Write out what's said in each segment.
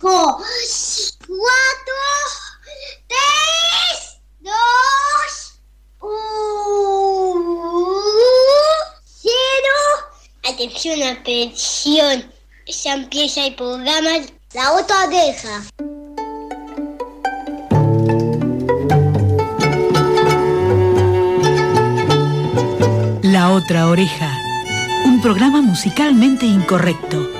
cinco, cuatro, tres, dos, uno, cero. Atención, atención. Ya empieza el programa La otra oreja. La otra oreja. Un programa musicalmente incorrecto,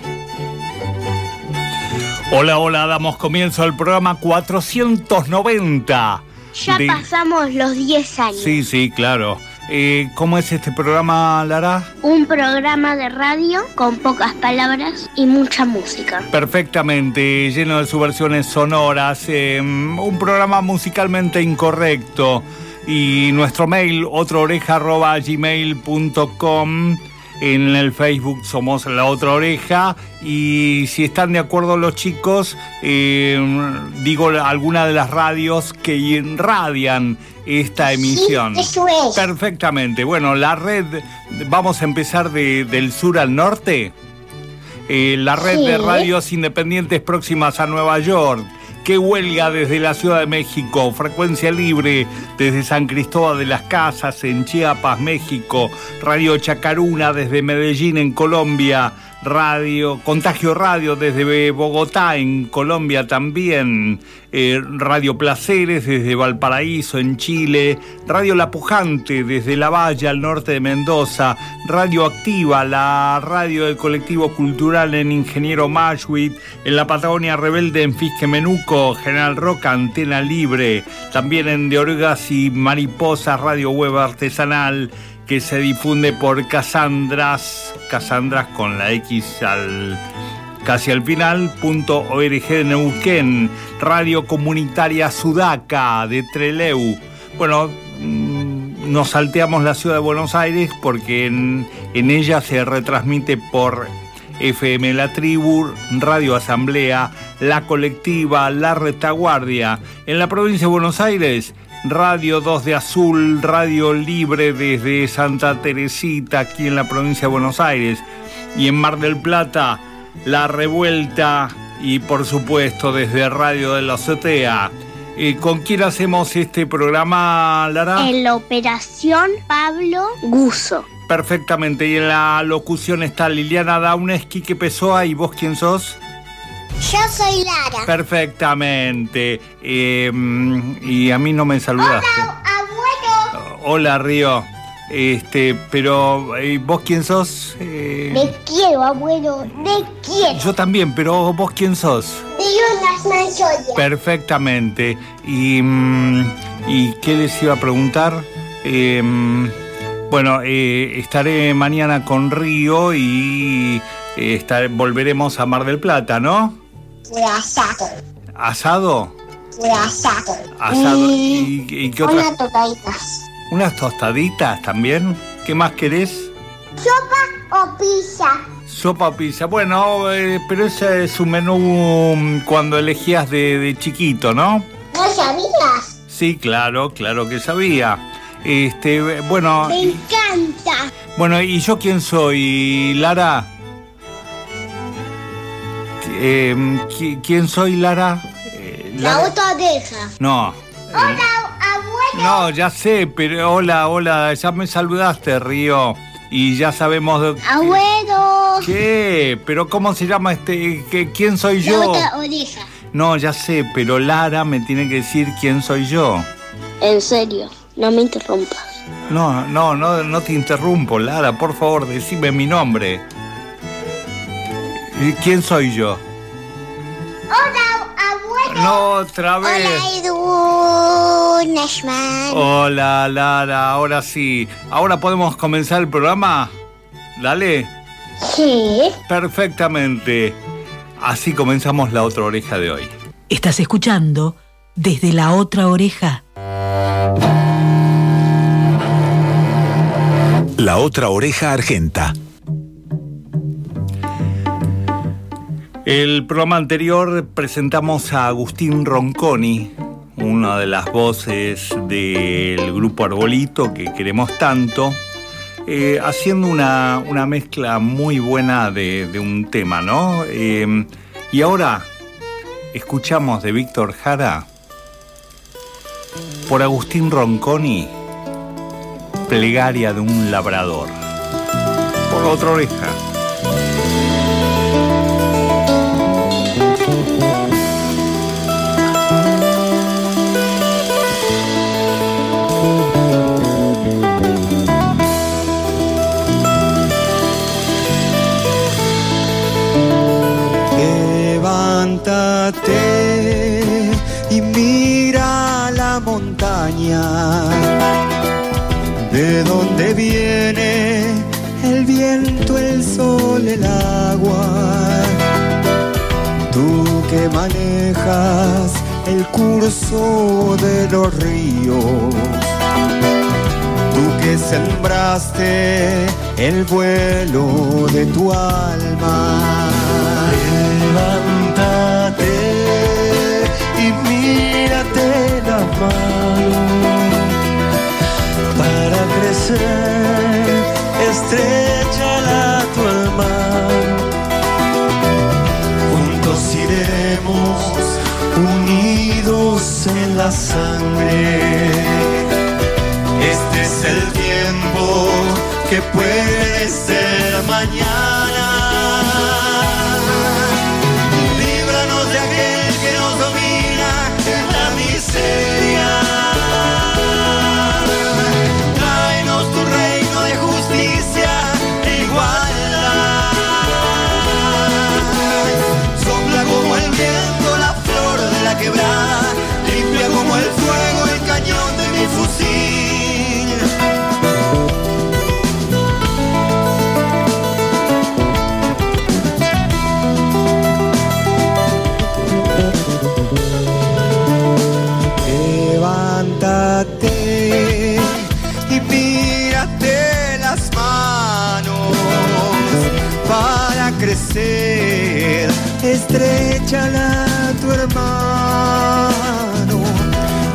Hola, hola, damos comienzo al programa 490. Ya de- pasamos los 10 años. Sí, sí, claro. Eh, ¿Cómo es este programa, Lara? Un programa de radio con pocas palabras y mucha música. Perfectamente, lleno de subversiones sonoras, eh, un programa musicalmente incorrecto. Y nuestro mail, otraoreja.gmail.com. En el Facebook somos La Otra Oreja. Y si están de acuerdo los chicos, eh, digo alguna de las radios que irradian esta emisión. eso es. Perfectamente. Bueno, la red, vamos a empezar de- del sur al norte. Eh, la red Sí. de radios independientes próximas a Nueva York, que huelga desde la Ciudad de México, frecuencia libre desde San Cristóbal de las Casas en Chiapas, México, Radio Chacaruna desde Medellín en Colombia, Radio Contagio Radio desde Bogotá en Colombia también, eh, Radio Placeres desde Valparaíso en Chile, Radio La Pujante desde La Valle al norte de Mendoza, Radio Activa, la radio del colectivo cultural en Ingeniero Mashwit, en la Patagonia Rebelde en Fisque Menuco, General Roca, Antena Libre, también en De Orgas y Mariposas, Radio Web Artesanal, que se difunde por Casandras, Casandras con la X al casi al final, punto org de Neuquén, Radio Comunitaria Sudaca de Treleu. Bueno, mm, nos salteamos la ciudad de Buenos Aires porque en, en ella se retransmite por FM La Tribu, Radio Asamblea, La Colectiva, La Retaguardia. En la provincia de Buenos Aires, Radio 2 de Azul, Radio Libre desde Santa Teresita, aquí en la provincia de Buenos Aires. Y en Mar del Plata, La Revuelta y por supuesto desde Radio de la Azotea. Eh, ¿Con quién hacemos este programa, Lara? En la operación Pablo Guso. Perfectamente. Y en la locución está Liliana Dauneski, que Pessoa, ¿y vos quién sos? Yo soy Lara. Perfectamente. Eh, y a mí no me saludaste. abuelo. Hola, Río. Este, pero ¿y vos quién sos? Eh, Te quiero, abuelo. Te quiero. yo también, pero vos quién sos? Te Jonas Manchoya. Perfectamente. Y, mm, ¿y qué les iba a preguntar? Eh, bueno, eh, estaré mañana con Río y eh, estar- volveremos a Mar del Plata, ¿no? Asado. ¿Asado? Asado. Asado. Y ¿Y, y qué unas tocaditas. ¿Unas tostaditas también? ¿Qué más querés? ¿Sopa o pizza? Sopa o pizza. Bueno, eh, pero ese es un menú mm, cuando elegías de, de chiquito, ¿no? ¿No sabías? Sí, claro, claro que sabía. Este, bueno, Me encanta. bueno, ¿y yo quién soy, Lara? Eh, ¿qui- ¿Quién soy, Lara? Eh, La otra oreja. No. Hola, abuelo. No, ya sé, pero hola, hola, ya me saludaste, Río. Y ya sabemos de... Abuelo. ¿Qué? ¿Pero cómo se llama este? ¿Qué- ¿Quién soy La yo? otra oreja. No, ya sé, pero Lara me tiene que decir quién soy yo. En serio, no me interrumpas. No, no, no, no te interrumpo, Lara, por favor, decime mi nombre. ¿Y ¿Quién soy yo? Hola, abuelo. No, otra vez. Hola, Edu Nashman. Hola, Lara, ahora sí. ¿Ahora podemos comenzar el programa? Dale. Sí. Perfectamente. Así comenzamos la otra oreja de hoy. Estás escuchando desde la otra oreja. La otra oreja argenta. El programa anterior presentamos a Agustín Ronconi, una de las voces del grupo Arbolito que queremos tanto, eh, haciendo una, mezcla muy buena de, un tema, ¿no? Eh, y ahora escuchamos de Víctor Jara por Agustín Ronconi, Plegaria de un labrador. Por otra oreja. Levántate y mira la montaña de dónde viene el viento, el sol, el agua. Tú que manejas el curso de los ríos. Tú que sembraste el vuelo de tu alma. Para crecer, estrecha tu mano. Juntos iremos unidos en la sangre. Este es el tiempo que puede ser mañana. Estrechala tu hermano,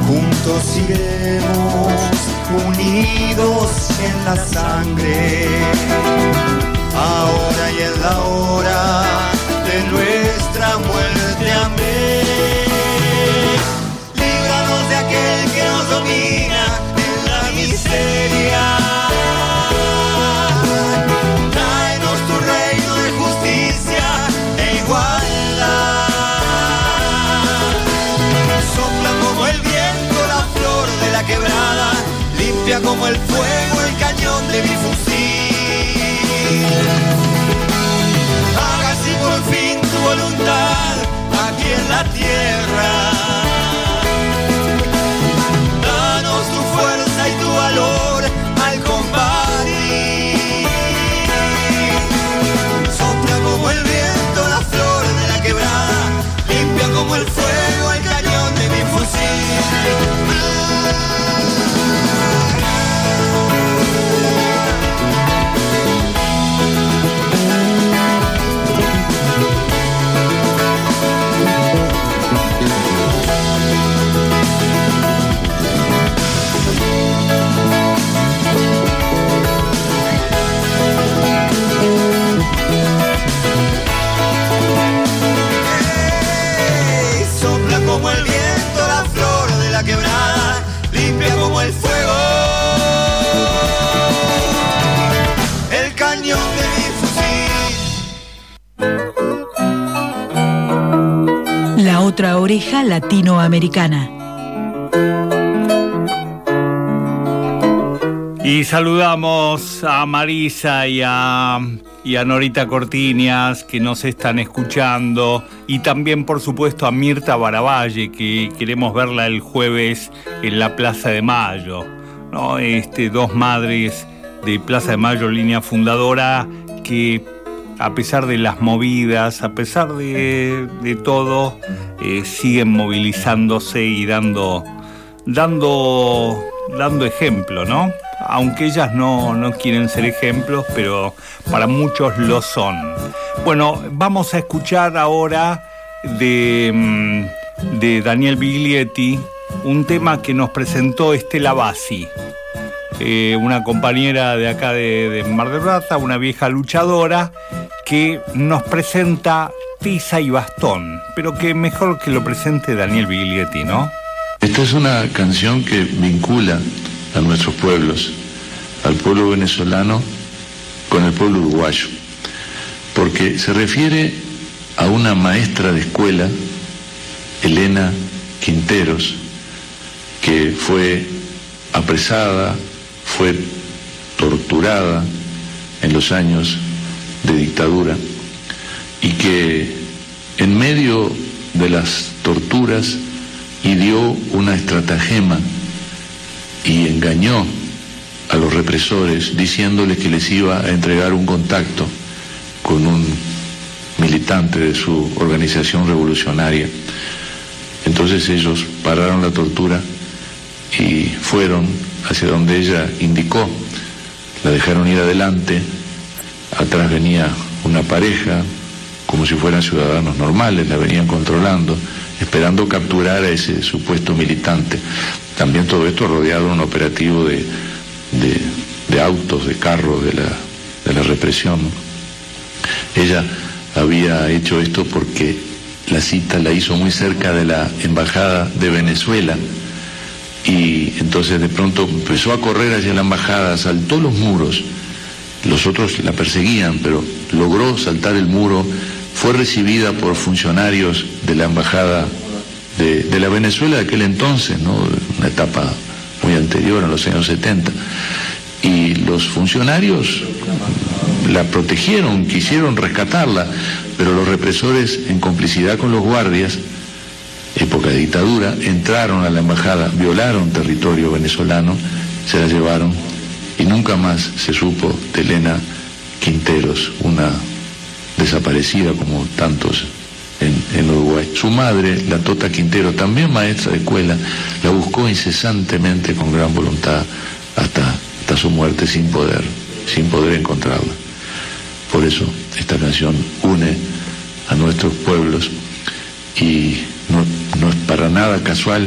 juntos iremos unidos en la sangre, ahora y en la hora de nuestra muerte, amén. Líbranos de aquel que nos domina como el fuego el cañón de mi fusil. Oreja latinoamericana. Y saludamos a Marisa y a, y a Norita Cortiñas que nos están escuchando y también por supuesto a Mirta Baravalle que queremos verla el jueves en la Plaza de Mayo. ¿no? Este, dos madres de Plaza de Mayo, línea fundadora, que a pesar de las movidas, a pesar de, todo, eh, siguen movilizándose y dando, dando, dando ejemplo, ¿no? Aunque ellas no, no quieren ser ejemplos, pero para muchos lo son. Bueno, vamos a escuchar ahora de, mm, de Daniel Biglietti un tema que nos presentó Estela Bassi. Eh, una compañera de acá de, de Mar del Plata, una vieja luchadora, que nos presenta Tiza y Bastón, pero que mejor que lo presente Daniel Biglietti, ¿no? Esta es una canción que vincula a nuestros pueblos, al pueblo venezolano con el pueblo uruguayo, porque se refiere a una maestra de escuela, Elena Quinteros, que fue apresada, fue torturada en los años de dictadura y que en medio de las torturas ideó una estratagema y engañó a los represores diciéndoles que les iba a entregar un contacto con un militante de su organización revolucionaria. Entonces ellos pararon la tortura y fueron hacia donde ella indicó. La dejaron ir adelante, atrás venía una pareja, como si fueran ciudadanos normales, la venían controlando, esperando capturar a ese supuesto militante. También todo esto rodeado de un operativo de, de, autos, de carros, de la, de la represión. Ella había hecho esto porque la cita la hizo muy cerca de la embajada de Venezuela y entonces de pronto empezó a correr hacia la embajada, saltó los muros, los otros la perseguían, pero logró saltar el muro, fue recibida por funcionarios de la embajada de, la Venezuela de aquel entonces, ¿no? una etapa muy anterior, a los años 70, y los funcionarios la protegieron, quisieron rescatarla, pero los represores, en complicidad con los guardias, época de dictadura, entraron a la embajada, violaron territorio venezolano, se la llevaron y nunca más se supo de Elena Quinteros, una desaparecida como tantos en, en Uruguay. Su madre, la Tota Quintero, también maestra de escuela, la buscó incesantemente con gran voluntad hasta, hasta su muerte sin poder, sin poder encontrarla. Por eso esta canción une a nuestros pueblos y no, no es para nada casual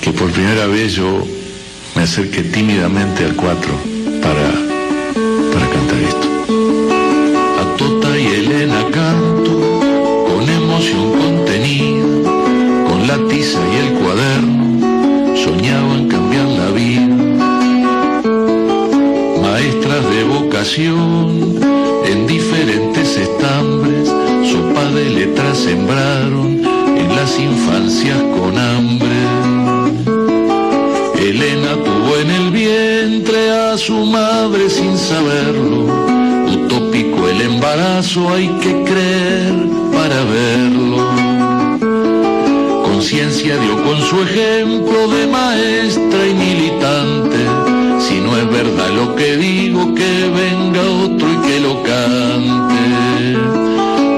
que por primera vez yo me acerque tímidamente al cuatro para, para cantar esto. A Tota y Elena canto con emoción contenida, con la tiza y el cuaderno, soñaban cambiar la vida. Maestras de vocación en diferentes estambres, sopa de letras sembraron en las infancias su madre sin saberlo. Utópico el embarazo, hay que creer para verlo. Conciencia dio con su ejemplo de maestra y militante. Si no es verdad lo que digo, que venga otro y que lo cante.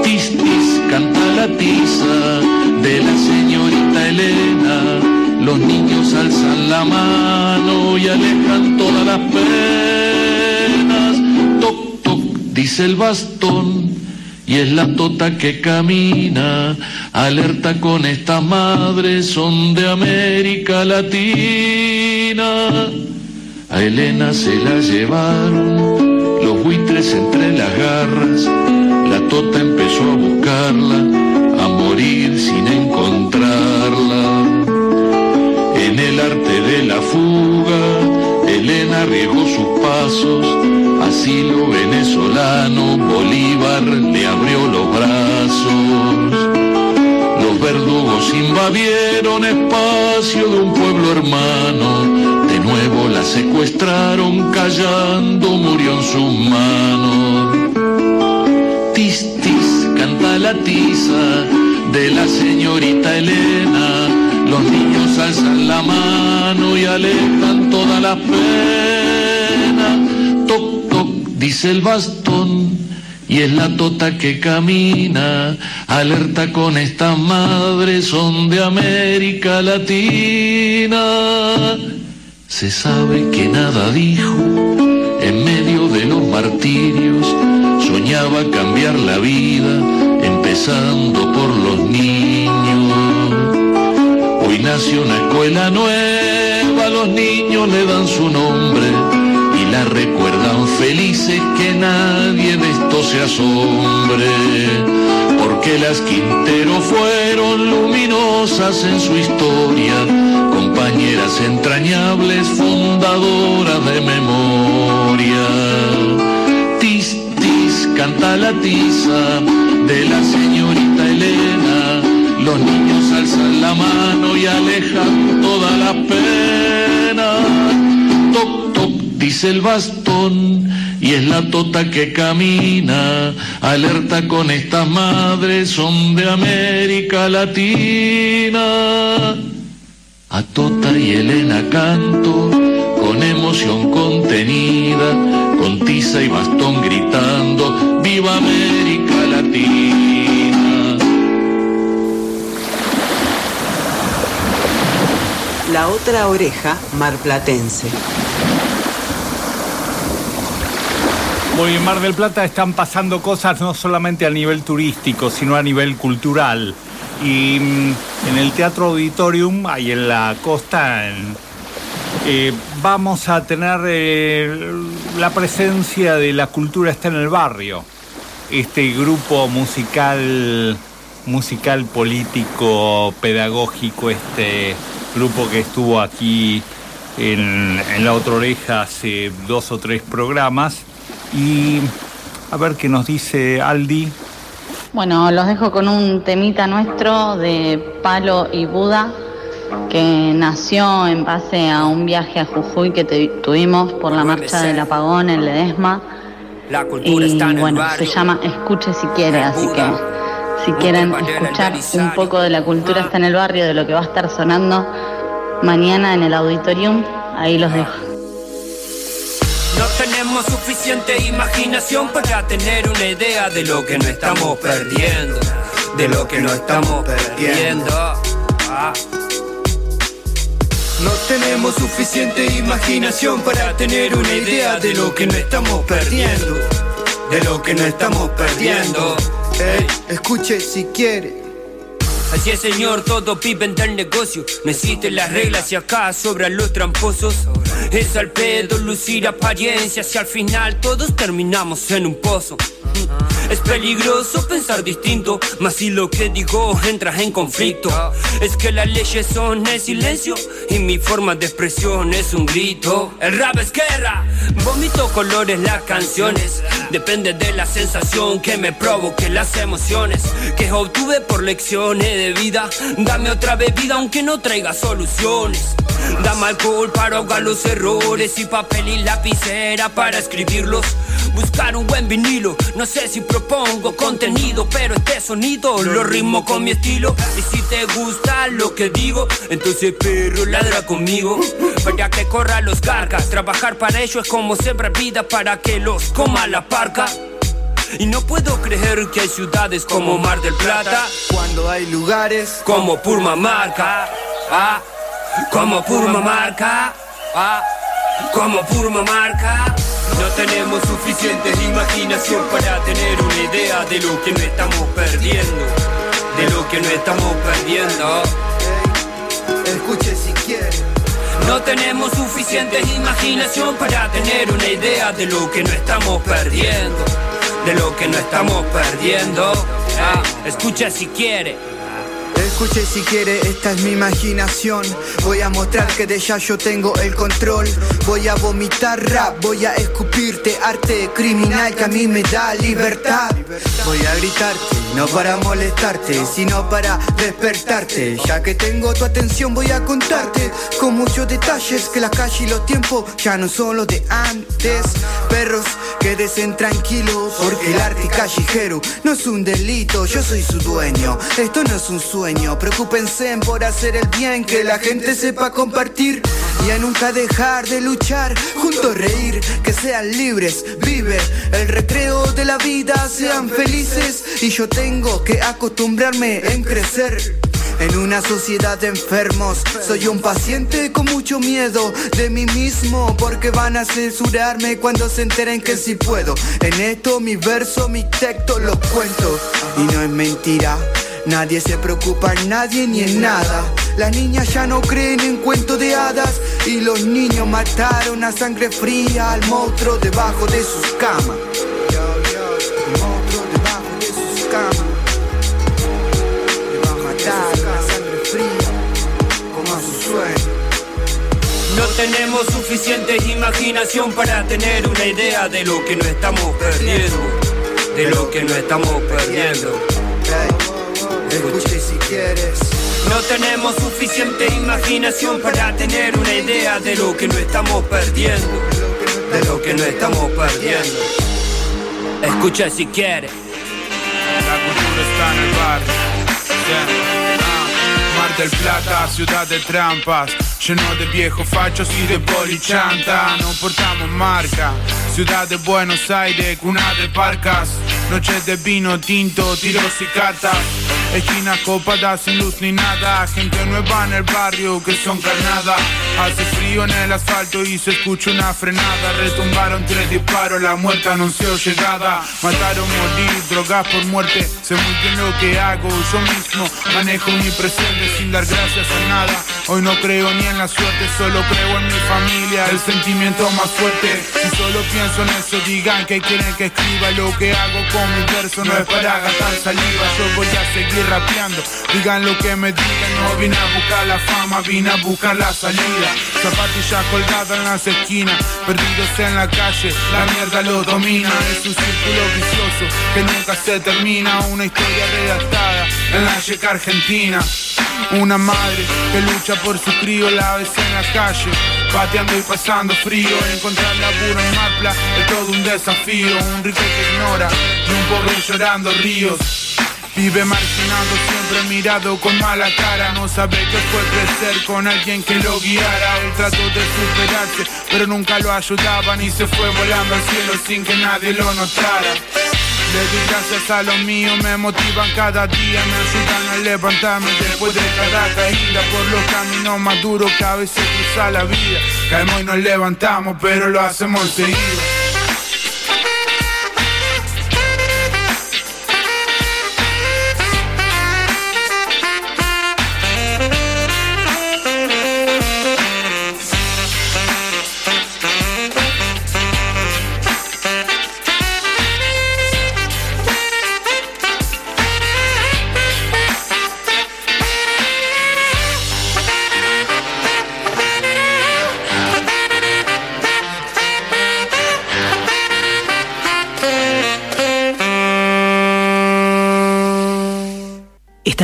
Tis, tis, canta la tiza de la señorita Elena. Los niños alzan la mano y alejan todas las penas. Toc, toc, dice el bastón. Y es la tota que camina, alerta con estas madres, son de América Latina. A Elena se la llevaron, los buitres entre las garras, la tota empezó a buscarla, arriesgó sus pasos, asilo venezolano, Bolívar le abrió los brazos. Los verdugos invadieron espacio de un pueblo hermano, de nuevo la secuestraron, callando murió en sus manos. Tis, tis, canta la tiza de la señorita Elena. Los niños alzan la mano y alejan las penas. Toc, toc, dice el bastón. y es la tota que camina, alerta con estas madres, son de América Latina. Se sabe que nada dijo, en medio de los martirios, soñaba cambiar la vida, empezando por los niños. Hoy nació una escuela nueva, los niños le dan su nombre y la recuerdan felices que nadie de esto se asombre. Porque las Quintero fueron luminosas en su historia, compañeras entrañables, fundadoras de memoria. Tis, tis, canta la tiza de la señorita Elena. Los niños alzan la mano y alejan toda la pena. Toc, toc, dice el bastón y es la tota que camina. Alerta con estas madres, son de América Latina. A Tota y Elena canto con emoción contenida, con tiza y bastón gritando, ¡Viva América Latina! La otra oreja marplatense. Muy en Mar del Plata están pasando cosas no solamente a nivel turístico, sino a nivel cultural. Y mm, en el Teatro Auditorium, ahí en la costa, eh, vamos a tener eh, la presencia de La Cultura está en el barrio. Este grupo musical, musical político, pedagógico, este grupo que estuvo aquí en, en La Otra Oreja hace dos o tres programas. Y a ver qué nos dice Aldi. Bueno, los dejo con un temita nuestro de Palo y Buda, que nació en base a un viaje a Jujuy que tuvimos por la marcha del apagón en Ledesma. La cultura Y está en el bueno, barrio. se llama Escuche si quiere, así que si quieren escuchar un poco de la cultura está en el barrio, de lo que va a estar sonando mañana en el auditorium, ahí los dejo. No tenemos suficiente imaginación para tener una idea de lo que no estamos perdiendo. De lo que no estamos perdiendo. Ah. No tenemos suficiente imaginación para tener una idea de lo que no estamos perdiendo. De lo que no estamos perdiendo. Ey, escuche si quiere. Así es, señor, todo vive del negocio. No existen las reglas y acá sobran los tramposos. Es al pedo lucir apariencias y al final todos terminamos en un pozo. Es peligroso pensar distinto, mas si lo que digo entra en conflicto. Es que las leyes son el silencio y mi forma de expresión es un grito. El rap es guerra, vomito colores las canciones. Depende de la sensación que me provoque las emociones que obtuve por lecciones de vida. Dame otra bebida aunque no traiga soluciones. Dame alcohol para ahogar los errores y papel y lapicera para escribirlos. Buscar un buen vinilo, no sé si propongo contenido, pero este sonido lo ritmo con mi estilo. Y si te gusta lo que digo, entonces perro ladra conmigo. Para que corra los cargas, trabajar para ello es como sembrar vida para que los coma la parca. Y no puedo creer que hay ciudades como Mar del Plata, Cuando hay lugares como Purmamarca, ah, como Purmamarca, ah, como Purmamarca. No tenemos suficiente imaginación para tener una idea de lo que no estamos perdiendo, de lo que no estamos perdiendo. Escuche si quiere. No tenemos suficiente imaginación para tener una idea de lo que no estamos perdiendo, de lo que no estamos perdiendo. Ah, escucha si quiere. Escuche si quiere, esta es mi imaginación. Voy a mostrar que de ya yo tengo el control. Voy a vomitar rap, voy a escupirte arte criminal que a mí me da libertad. Voy a gritarte, no para molestarte, sino para despertarte. Ya que tengo tu atención, voy a contarte con muchos detalles que la calle y los tiempos ya no son los de antes. Perros, quédense tranquilos, porque el arte callejero no es un delito, yo soy su dueño. Esto no es un sueño, preocúpense por hacer el bien, que la gente sepa compartir. y a nunca dejar de luchar, juntos reír, que sean libres, vive el recreo de la vida, sean felices y yo tengo que acostumbrarme en crecer. En una sociedad de enfermos, soy un paciente con mucho miedo de mí mismo, porque van a censurarme cuando se enteren que sí puedo. En esto, mi verso, mi texto, los cuento, y no es mentira. Nadie se preocupa en nadie ni en nada. Las niñas ya no creen en cuentos de hadas y los niños mataron a sangre fría al monstruo debajo de sus camas. Monstruo debajo de sangre fría como a su sueño. No tenemos suficiente imaginación para tener una idea de lo que nos estamos perdiendo. De lo que nos estamos perdiendo. Escuche si quieres. No tenemos suficiente imaginación para tener una idea de lo que nos estamos perdiendo. De lo que nos estamos perdiendo. Escucha si quieres. La cultura está en el barrio. Yeah. Ah, Mar del Plata, ciudad de trampas. Lleno de viejos fachos y de polichanta. No portamos marca. Ciudad de Buenos Aires, cuna de parcas. Noches de vino tinto, tiros y cartas. Esquinas copadas sin luz ni nada. Gente nueva en el barrio que son carnada. Hace frío en el asfalto y se escucha una frenada. Retumbaron tres disparos, la muerte anunció llegada. Mataron, morir, drogas por muerte. Sé muy bien lo que hago. Yo mismo manejo mi presente sin dar gracias a nada. Hoy no creo ni en la suerte, solo creo en mi familia. El sentimiento más fuerte. Si solo pienso en eso, digan que quieren que escriba lo que hago con mi verso. No es para gastar saliva, yo voy a seguir rapeando. Digan lo que me digan, no vine a buscar la fama, vine a buscar la salida. Zapatillas colgadas en las esquinas, perdidos en la calle, la mierda lo domina. Es un círculo vicioso que nunca se termina. Una historia redactada en la yeca argentina. Una madre que lucha por su crío, la ves en la calle, pateando y pasando frío. Encontrar laburo en Mapla es todo un desafío. Un rico que ignora y un pobre llorando ríos. Vive marginado, siempre mirado con mala cara No sabe qué fue crecer con alguien que lo guiara Él trató de superarse, pero nunca lo ayudaban Y se fue volando al cielo sin que nadie lo notara le doy gracias a los míos, me motivan cada día, me ayudan a levantarme después de cada caída por los caminos más duros que a veces cruza la vida. Caemos y nos levantamos, pero lo hacemos seguido.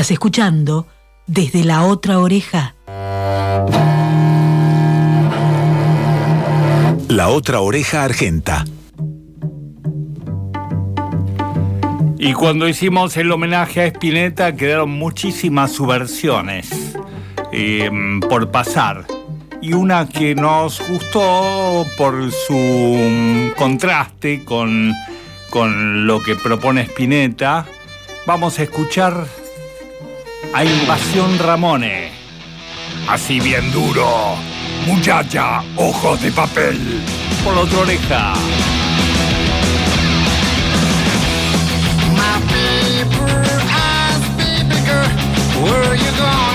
Estás escuchando desde la otra oreja. La otra oreja argenta. Y cuando hicimos el homenaje a Spinetta quedaron muchísimas subversiones eh, por pasar. Y una que nos gustó por su mm, contraste con, con lo que propone Spinetta, vamos a escuchar a Invasión Ramone. Así bien duro. Muchacha, ojos de papel. Por otra oreja. My eyes, where are you going?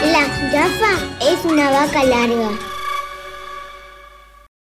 La jirafa es una vaca larga.